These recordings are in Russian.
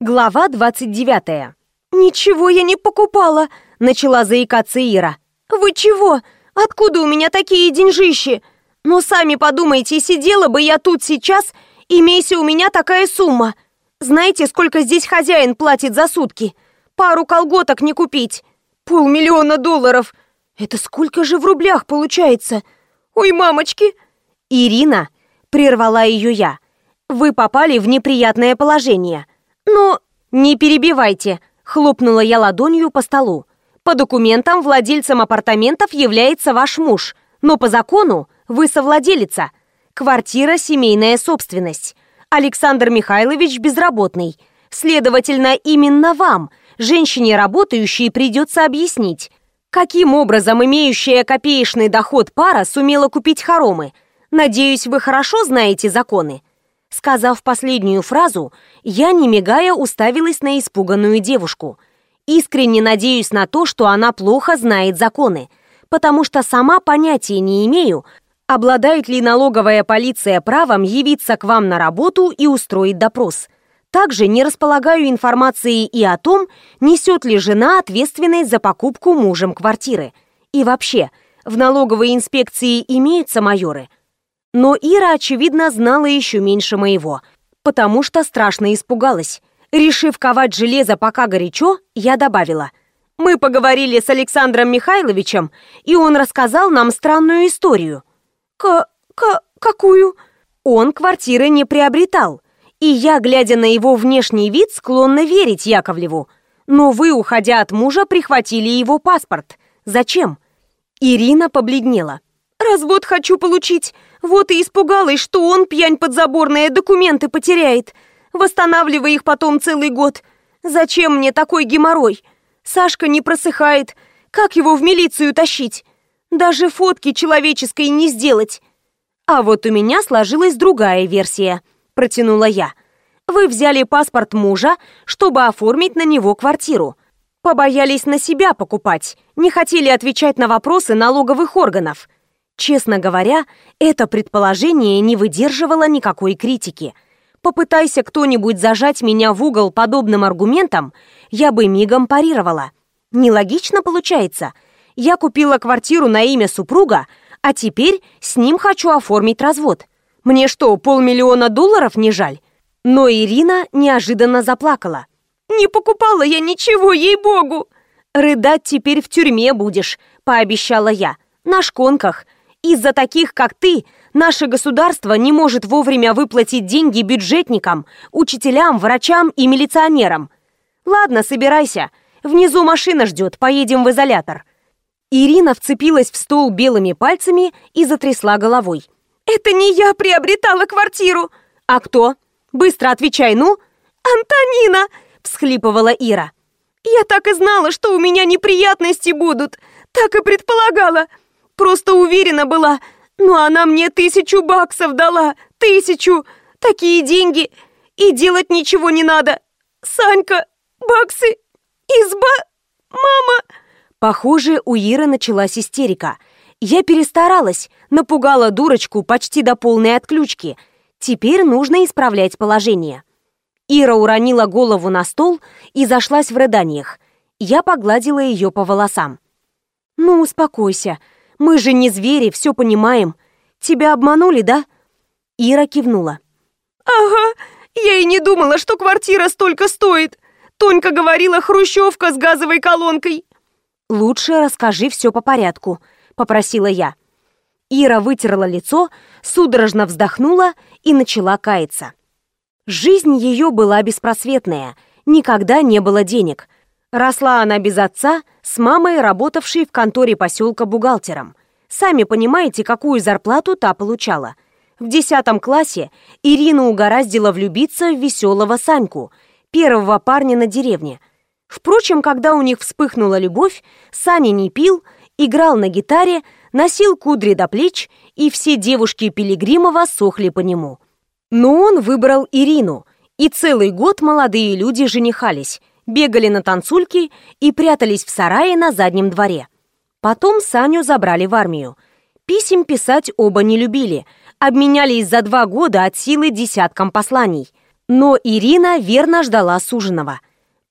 Глава 29. «Ничего я не покупала!» — начала заикаться Ира. «Вы чего? Откуда у меня такие деньжищи? Ну, сами подумайте, сидела бы я тут сейчас, имейся у меня такая сумма. Знаете, сколько здесь хозяин платит за сутки? Пару колготок не купить. Полмиллиона долларов. Это сколько же в рублях получается? Ой, мамочки!» «Ирина!» — прервала ее я. «Вы попали в неприятное положение. Но не перебивайте!» — хлопнула я ладонью по столу. «По документам владельцем апартаментов является ваш муж, но по закону вы совладелица. Квартира – семейная собственность. Александр Михайлович безработный. Следовательно, именно вам, женщине работающей, придется объяснить, каким образом имеющая копеечный доход пара сумела купить хоромы. Надеюсь, вы хорошо знаете законы. Сказав последнюю фразу, я, не мигая, уставилась на испуганную девушку. Искренне надеюсь на то, что она плохо знает законы, потому что сама понятия не имею, Обладает ли налоговая полиция правом явиться к вам на работу и устроить допрос? Также не располагаю информацией и о том, несет ли жена ответственность за покупку мужем квартиры. И вообще, в налоговой инспекции имеются майоры. Но Ира, очевидно, знала еще меньше моего, потому что страшно испугалась. Решив ковать железо пока горячо, я добавила. Мы поговорили с Александром Михайловичем, и он рассказал нам странную историю. «К... какую?» Он квартиры не приобретал, и я, глядя на его внешний вид, склонна верить Яковлеву. Но вы, уходя от мужа, прихватили его паспорт. Зачем? Ирина побледнела. «Развод хочу получить. Вот и испугалась, что он, пьянь подзаборная, документы потеряет. Восстанавливай их потом целый год. Зачем мне такой геморрой? Сашка не просыхает. Как его в милицию тащить? Даже фотки человеческой не сделать. А вот у меня сложилась другая версия, протянула я. Вы взяли паспорт мужа, чтобы оформить на него квартиру. Побоялись на себя покупать, не хотели отвечать на вопросы налоговых органов. Честно говоря, это предположение не выдерживало никакой критики. Попытайся кто-нибудь зажать меня в угол подобным аргументом, я бы мигом парировала. Нелогично получается – я купила квартиру на имя супруга, а теперь с ним хочу оформить развод. Мне что, полмиллиона долларов не жаль? Но Ирина неожиданно заплакала. «Не покупала я ничего, ей-богу!» «Рыдать теперь в тюрьме будешь», — пообещала я. «На шконках. Из-за таких, как ты, наше государство не может вовремя выплатить деньги бюджетникам, учителям, врачам и милиционерам. Ладно, собирайся. Внизу машина ждет, поедем в изолятор. Ирина вцепилась в стол белыми пальцами и затрясла головой. «Это не я приобретала квартиру!» «А кто? Быстро отвечай, ну!» «Антонина!» – всхлипывала Ира. «Я так и знала, что у меня неприятности будут. Так и предполагала. Просто уверена была. Но она мне тысячу баксов дала. Тысячу! Такие деньги! И делать ничего не надо. Санька, баксы, изба, мама...» Похоже, у Иры началась истерика. Я перестаралась, напугала дурочку почти до полной отключки. Теперь нужно исправлять положение. Ира уронила голову на стол и зашлась в рыданиях. Я погладила ее по волосам. «Ну, успокойся. Мы же не звери, все понимаем. Тебя обманули, да?» Ира кивнула. «Ага, я и не думала, что квартира столько стоит. Тонька говорила, хрущевка с газовой колонкой. «Лучше расскажи все по порядку», — попросила я. Ира вытерла лицо, судорожно вздохнула и начала каяться. Жизнь ее была беспросветная, никогда не было денег. Росла она без отца, с мамой, работавшей в конторе поселка бухгалтером. Сами понимаете, какую зарплату та получала. В десятом классе Ирину угораздило влюбиться в веселого Саньку, первого парня на деревне — Впрочем, когда у них вспыхнула любовь, Саня не пил, играл на гитаре, носил кудри до плеч, и все девушки Пилигримова сохли по нему. Но он выбрал Ирину, и целый год молодые люди женихались, бегали на танцульки и прятались в сарае на заднем дворе. Потом Саню забрали в армию. Писем писать оба не любили, обменялись за два года от силы десятком посланий. Но Ирина верно ждала суженого.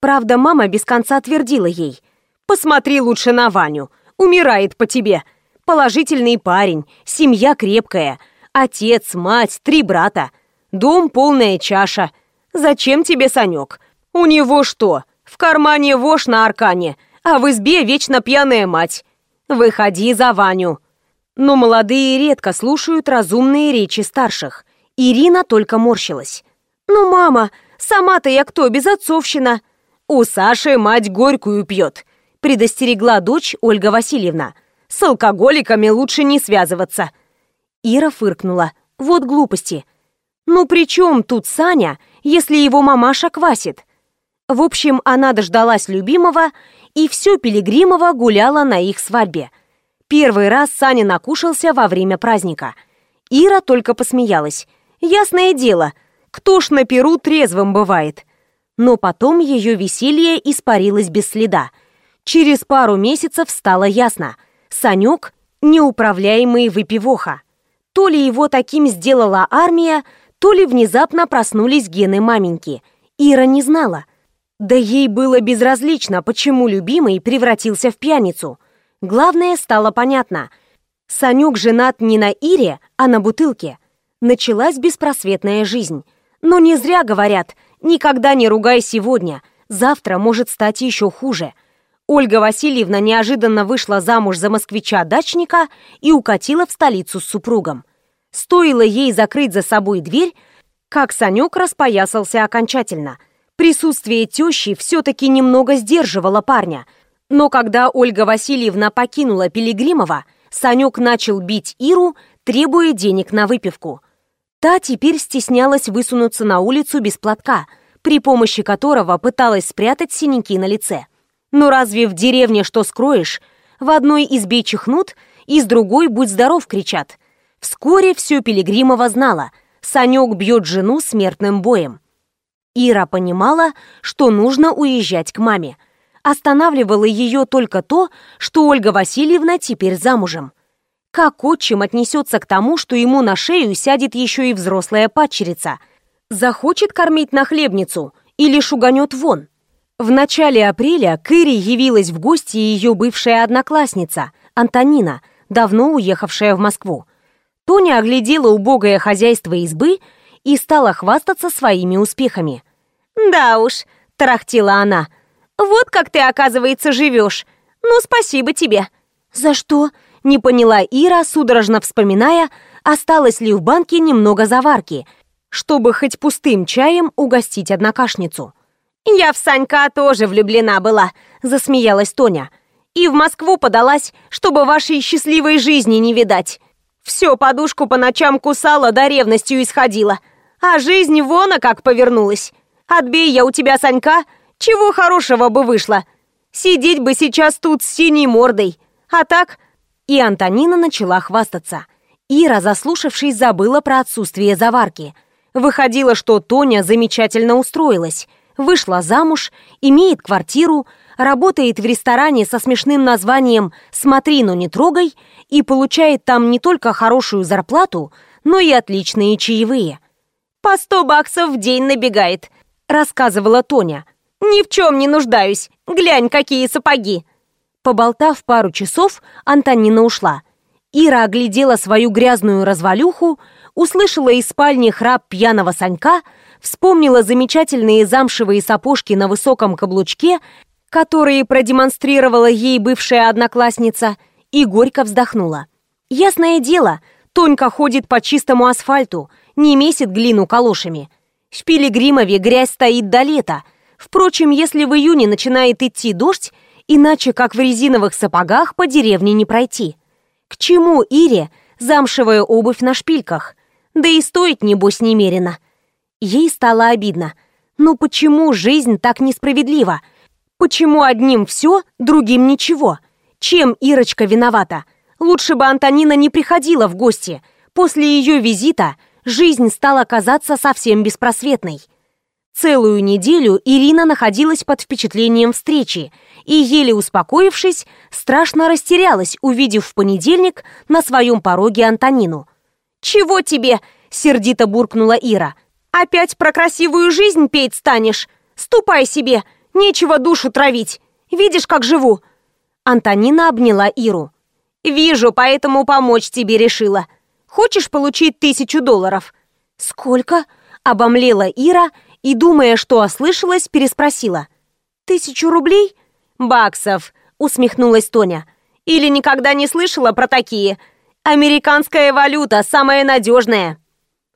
Правда, мама без конца твердила ей. «Посмотри лучше на Ваню. Умирает по тебе. Положительный парень, семья крепкая, отец, мать, три брата. Дом полная чаша. Зачем тебе Санек? У него что, в кармане вошь на аркане, а в избе вечно пьяная мать. Выходи за Ваню». Но молодые редко слушают разумные речи старших. Ирина только морщилась. «Ну, мама, сама-то я кто, безотцовщина?» «У Саши мать горькую пьет», — предостерегла дочь Ольга Васильевна. «С алкоголиками лучше не связываться». Ира фыркнула. «Вот глупости. Ну при чем тут Саня, если его мамаша квасит?» В общем, она дождалась любимого, и все Пилигримова гуляла на их свадьбе. Первый раз Саня накушался во время праздника. Ира только посмеялась. Ясное дело, кто ж на перу трезвым бывает? Но потом ее веселье испарилось без следа. Через пару месяцев стало ясно. Санек – неуправляемый выпивоха. То ли его таким сделала армия, то ли внезапно проснулись гены маменьки. Ира не знала. Да ей было безразлично, почему любимый превратился в пьяницу. Главное стало понятно. Санек женат не на Ире, а на бутылке. Началась беспросветная жизнь. Но не зря говорят, никогда не ругай сегодня, завтра может стать еще хуже. Ольга Васильевна неожиданно вышла замуж за москвича-дачника и укатила в столицу с супругом. Стоило ей закрыть за собой дверь, как Санек распоясался окончательно – Присутствие тещи все-таки немного сдерживало парня. Но когда Ольга Васильевна покинула Пилигримова, Санек начал бить Иру, требуя денег на выпивку. Та теперь стеснялась высунуться на улицу без платка, при помощи которого пыталась спрятать синяки на лице. Но разве в деревне что скроешь? В одной избе чихнут, из другой «Будь здоров!» кричат. Вскоре все Пилигримова знала. Санек бьет жену смертным боем. Ира понимала, что нужно уезжать к маме. Останавливало ее только то, что Ольга Васильевна теперь замужем. Как отчим отнесется к тому, что ему на шею сядет еще и взрослая падчерица? Захочет кормить нахлебницу или шуганет вон? В начале апреля к Ире явилась в гости ее бывшая одноклассница, Антонина, давно уехавшая в Москву. Тоня оглядела убогое хозяйство избы и стала хвастаться своими успехами. «Да уж», — тарахтела она, — «вот как ты, оказывается, живешь. Ну, спасибо тебе». «За что?» — не поняла Ира, судорожно вспоминая, осталось ли в банке немного заварки, чтобы хоть пустым чаем угостить однокашницу. «Я в Санька тоже влюблена была», — засмеялась Тоня. «И в Москву подалась, чтобы вашей счастливой жизни не видать. Все подушку по ночам кусала, да ревностью исходила. А жизнь вон, а как повернулась. Отбей я у тебя Санька, чего хорошего бы вышло. Сидеть бы сейчас тут с синей мордой. А так...» И Антонина начала хвастаться. Ира, заслушавшись, забыла про отсутствие заварки. Выходило, что Тоня замечательно устроилась. Вышла замуж, имеет квартиру, работает в ресторане со смешным названием «Смотри, но не трогай» и получает там не только хорошую зарплату, но и отличные чаевые. «По сто баксов в день набегает», рассказывала Тоня. «Ни в чем не нуждаюсь. Глянь, какие сапоги!» Поболтав пару часов, Антонина ушла. Ира оглядела свою грязную развалюху, услышала из спальни храп пьяного Санька, вспомнила замечательные замшевые сапожки на высоком каблучке, которые продемонстрировала ей бывшая одноклассница, и горько вздохнула. Ясное дело, Тонька ходит по чистому асфальту, не месит глину калошами. В Пилигримове грязь стоит до лета. Впрочем, если в июне начинает идти дождь, иначе как в резиновых сапогах по деревне не пройти. К чему Ире замшевая обувь на шпильках? Да и стоит, небось, немерено. Ей стало обидно. Ну почему жизнь так несправедлива? Почему одним все, другим ничего? Чем Ирочка виновата? Лучше бы Антонина не приходила в гости. После ее визита жизнь стала казаться совсем беспросветной. Целую неделю Ирина находилась под впечатлением встречи и, еле успокоившись, страшно растерялась, увидев в понедельник на своем пороге Антонину. «Чего тебе?» — сердито буркнула Ира. Опять про красивую жизнь петь станешь? Ступай себе, нечего душу травить. Видишь, как живу?» Антонина обняла Иру. «Вижу, поэтому помочь тебе решила. Хочешь получить тысячу долларов?» «Сколько?» — обомлела Ира и, думая, что ослышалась, переспросила. «Тысячу рублей?» «Баксов», — усмехнулась Тоня. «Или никогда не слышала про такие? Американская валюта, самая надежная».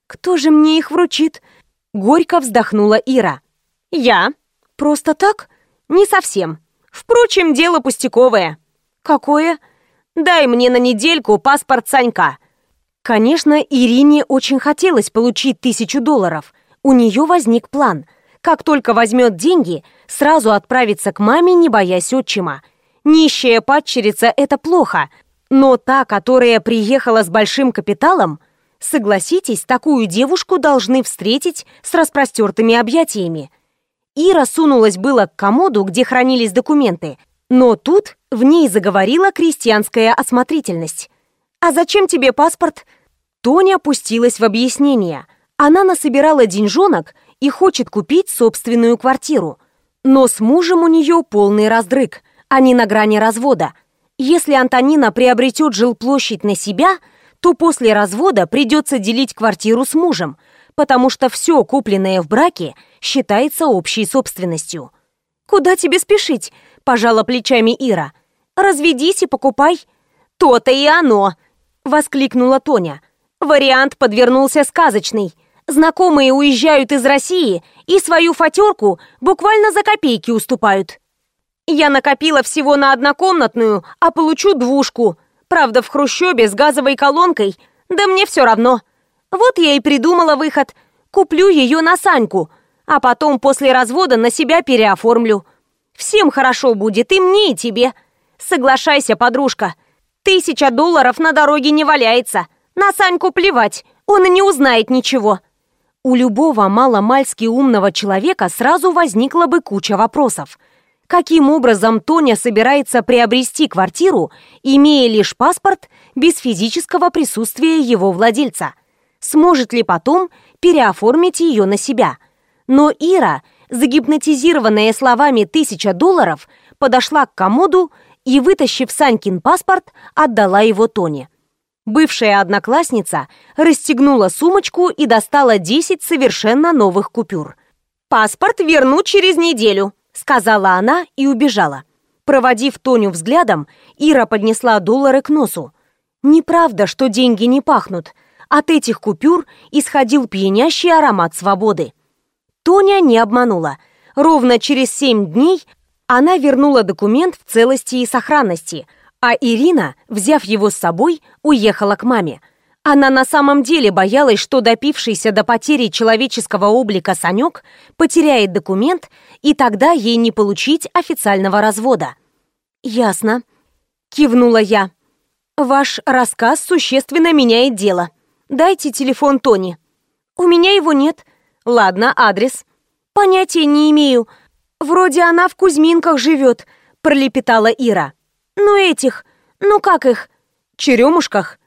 «Кто же мне их вручит?» Горько вздохнула Ира. «Я». «Просто так?» «Не совсем. Впрочем, дело пустяковое». «Какое?» «Дай мне на недельку паспорт Санька». Конечно, Ирине очень хотелось получить тысячу долларов. У нее возник план. Как только возьмет деньги, сразу отправиться к маме, не боясь отчима. Нищая падчерица – это плохо, но та, которая приехала с большим капиталом, согласитесь, такую девушку должны встретить с распростертыми объятиями. Ира сунулась было к комоду, где хранились документы, но тут в ней заговорила крестьянская осмотрительность. «А зачем тебе паспорт?» Тоня опустилась в объяснение. Она насобирала деньжонок и хочет купить собственную квартиру. Но с мужем у нее полный раздрык, они на грани развода. Если Антонина приобретет жилплощадь на себя, то после развода придется делить квартиру с мужем, потому что все, купленное в браке, считается общей собственностью. «Куда тебе спешить?» – пожала плечами Ира. «Разведись и покупай». «То-то и оно!» – воскликнула Тоня. Вариант подвернулся сказочный. Знакомые уезжают из России и свою фатерку буквально за копейки уступают. Я накопила всего на однокомнатную, а получу двушку. Правда, в хрущебе с газовой колонкой, да мне все равно. Вот я и придумала выход. Куплю ее на Саньку, а потом после развода на себя переоформлю. Всем хорошо будет, и мне, и тебе. Соглашайся, подружка. Тысяча долларов на дороге не валяется. На Саньку плевать, он и не узнает ничего. У любого маломальски умного человека сразу возникла бы куча вопросов – каким образом Тоня собирается приобрести квартиру, имея лишь паспорт без физического присутствия его владельца. Сможет ли потом переоформить ее на себя? Но Ира, загипнотизированная словами «тысяча долларов», подошла к комоду и, вытащив Санькин паспорт, отдала его Тоне. Бывшая одноклассница расстегнула сумочку и достала 10 совершенно новых купюр. «Паспорт верну через неделю», сказала она и убежала. Проводив Тоню взглядом, Ира поднесла доллары к носу. Неправда, что деньги не пахнут. От этих купюр исходил пьянящий аромат свободы. Тоня не обманула. Ровно через семь дней она вернула документ в целости и сохранности, а Ирина, взяв его с собой, уехала к маме. Она на самом деле боялась, что допившийся до потери человеческого облика Санек потеряет документ, и тогда ей не получить официального развода. «Ясно», — кивнула я. «Ваш рассказ существенно меняет дело. Дайте телефон Тони». «У меня его нет». «Ладно, адрес». «Понятия не имею. Вроде она в Кузьминках живет», — пролепетала Ира. «Ну этих, ну как их?» «Черемушках?»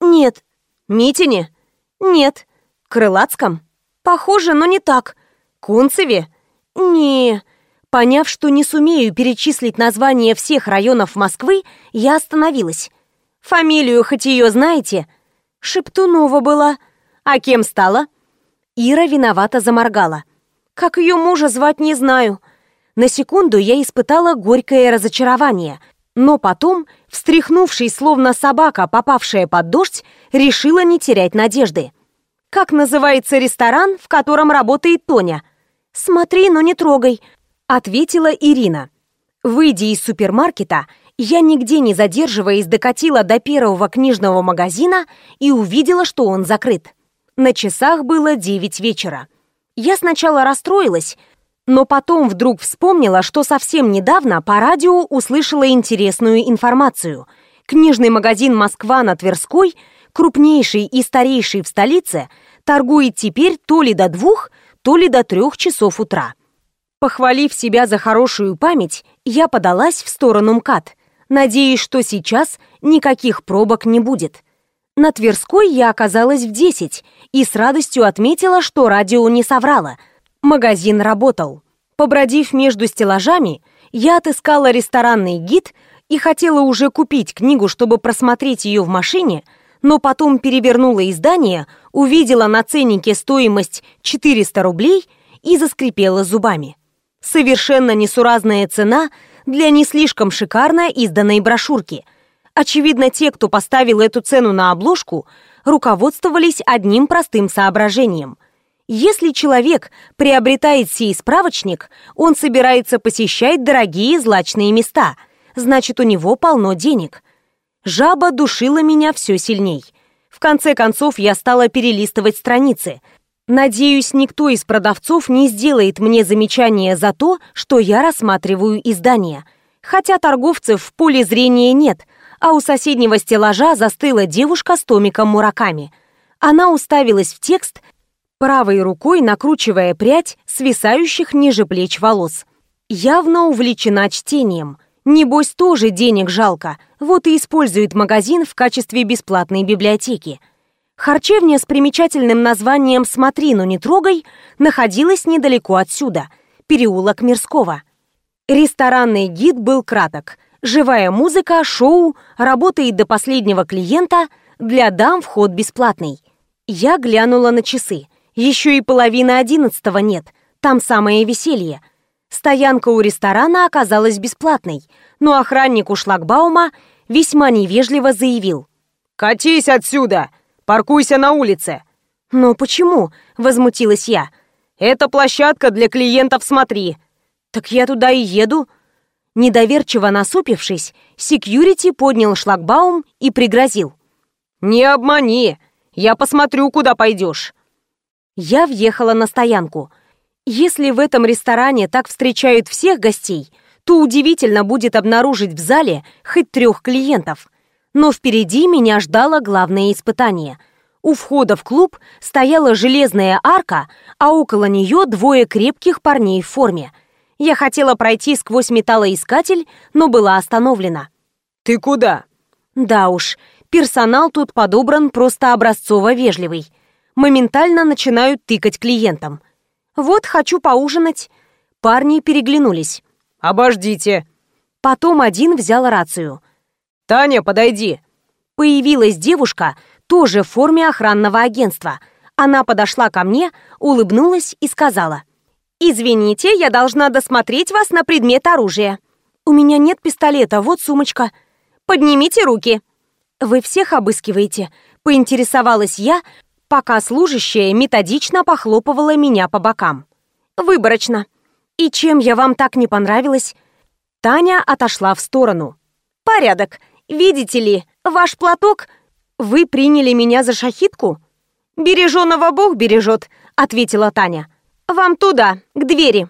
«Нет, Митине? Нет. Крылатском? Похоже, но не так. Кунцеве? Не. Поняв, что не сумею перечислить названия всех районов Москвы, я остановилась. Фамилию хоть ее знаете? Шептунова была. А кем стала? Ира виновато заморгала. Как ее мужа звать, не знаю. На секунду я испытала горькое разочарование – но потом, встряхнувшись, словно собака, попавшая под дождь, решила не терять надежды. «Как называется ресторан, в котором работает Тоня?» «Смотри, но не трогай», — ответила Ирина. Выйдя из супермаркета, я нигде не задерживаясь докатила до первого книжного магазина и увидела, что он закрыт. На часах было девять вечера. Я сначала расстроилась, но потом вдруг вспомнила, что совсем недавно по радио услышала интересную информацию. Книжный магазин «Москва» на Тверской, крупнейший и старейший в столице, торгует теперь то ли до двух, то ли до трех часов утра. Похвалив себя за хорошую память, я подалась в сторону МКАД, надеясь, что сейчас никаких пробок не будет. На Тверской я оказалась в 10 и с радостью отметила, что радио не соврало. Магазин работал. Побродив между стеллажами, я отыскала ресторанный гид и хотела уже купить книгу, чтобы просмотреть ее в машине, но потом перевернула издание, увидела на ценнике стоимость 400 рублей и заскрипела зубами. Совершенно несуразная цена для не слишком шикарно изданной брошюрки – Очевидно, те, кто поставил эту цену на обложку, руководствовались одним простым соображением. Если человек приобретает сей справочник, он собирается посещать дорогие злачные места, значит, у него полно денег. Жаба душила меня все сильней. В конце концов, я стала перелистывать страницы. Надеюсь, никто из продавцов не сделает мне замечание за то, что я рассматриваю издание. Хотя торговцев в поле зрения нет – а у соседнего стеллажа застыла девушка с томиком Мураками. Она уставилась в текст, правой рукой накручивая прядь свисающих ниже плеч волос. Явно увлечена чтением. Небось, тоже денег жалко, вот и использует магазин в качестве бесплатной библиотеки. Харчевня с примечательным названием «Смотри, но не трогай» находилась недалеко отсюда, переулок Мирского. Ресторанный гид был краток – Живая музыка, шоу, работает до последнего клиента, для дам вход бесплатный. Я глянула на часы. Еще и половины одиннадцатого нет, там самое веселье. Стоянка у ресторана оказалась бесплатной, но охранник у шлагбаума весьма невежливо заявил. «Катись отсюда! Паркуйся на улице!» «Но почему?» — возмутилась я. «Это площадка для клиентов, смотри!» «Так я туда и еду!» Недоверчиво насупившись, секьюрити поднял шлагбаум и пригрозил. «Не обмани! Я посмотрю, куда пойдешь!» Я въехала на стоянку. Если в этом ресторане так встречают всех гостей, то удивительно будет обнаружить в зале хоть трех клиентов. Но впереди меня ждало главное испытание. У входа в клуб стояла железная арка, а около нее двое крепких парней в форме – я хотела пройти сквозь металлоискатель, но была остановлена. «Ты куда?» Да уж, персонал тут подобран просто образцово-вежливый. Моментально начинают тыкать клиентам. «Вот, хочу поужинать». Парни переглянулись. «Обождите». Потом один взял рацию. «Таня, подойди». Появилась девушка, тоже в форме охранного агентства. Она подошла ко мне, улыбнулась и сказала. «Извините, я должна досмотреть вас на предмет оружия. У меня нет пистолета, вот сумочка. Поднимите руки». «Вы всех обыскиваете?» — поинтересовалась я, пока служащая методично похлопывала меня по бокам. «Выборочно. И чем я вам так не понравилась?» Таня отошла в сторону. «Порядок. Видите ли, ваш платок... Вы приняли меня за шахитку?» «Береженого Бог бережет», — ответила Таня. «Вам туда, к двери».